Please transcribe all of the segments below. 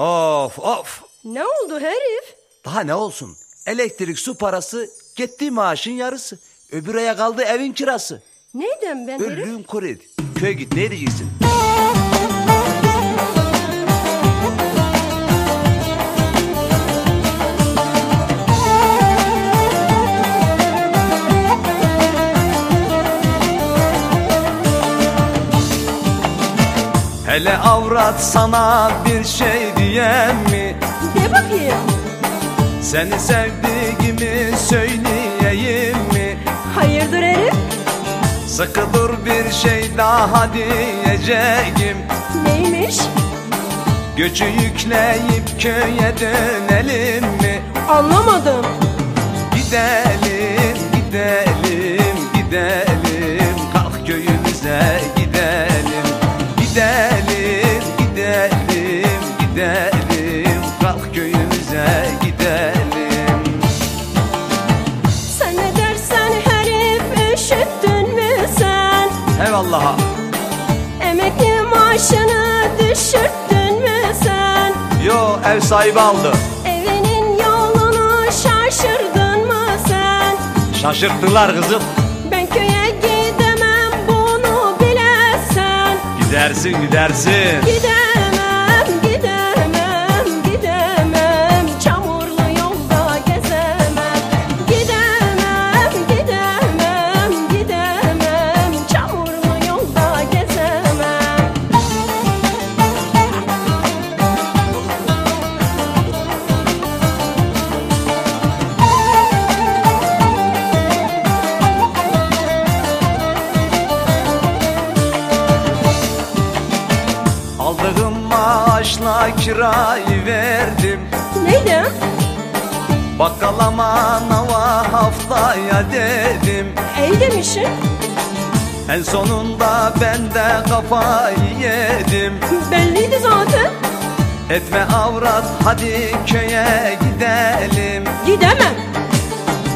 Of of. Ne oldu herif? Daha ne olsun? Elektrik su parası gitti maaşın yarısı. Öbür aya kaldı evin kirası. Neyden ben herif? Ölüm kredi. Köye git ne diyeceksin? Hele avrat sana bir şey diyem mi? De bakayım. Seni sevdiğimi söyleyeyim mi? Hayırdır herif? Sıkı dur bir şey daha diyeceğim Neymiş? Göçü yükleyip köye dönelim mi? Anlamadım. Eyvallah Emekli maaşını düşürttün mü sen? Yo ev sahibi aldı. Evinin yolunu şaşırdın mı sen? Şaşırttılar kızım. Ben köye gidemem bunu bilesen. Gidersin gidersin. Gidemem, kirayı verdim. Neydi? Bakalama nava haftaya dedim. İyi demişsin En sonunda ben de kafayı yedim. Belliydi zaten. Etme avrat hadi köye gidelim. Gidemem.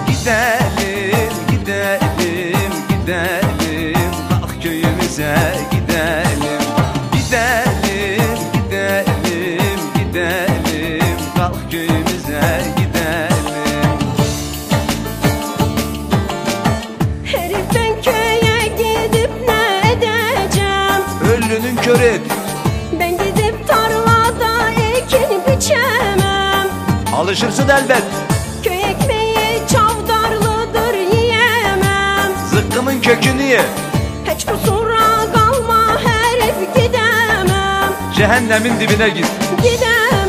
Gidelim, kör et. Ben gidip tarlada ekin biçemem. Alışırsın elbet. Köy ekmeği çavdarlıdır yiyemem. Zıkkımın kökünü ye. Hiç kusura kalma herif gidemem. Cehennemin dibine git. Gidemem,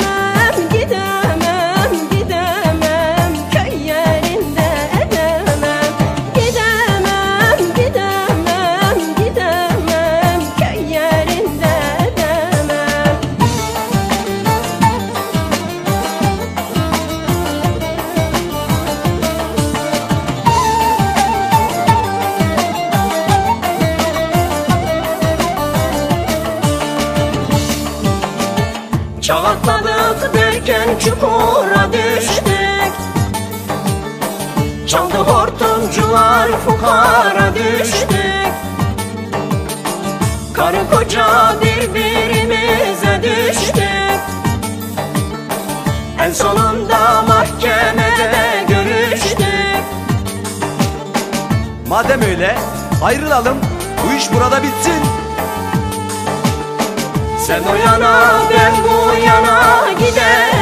Çağatladık derken çukura düştük. Çaldı hortumcular fukara düştük. Karı koca birbirimize düştük. En sonunda mahkemede görüştük. Madem öyle ayrılalım Bu iş burada bitsin sen o yana ben bu yana gider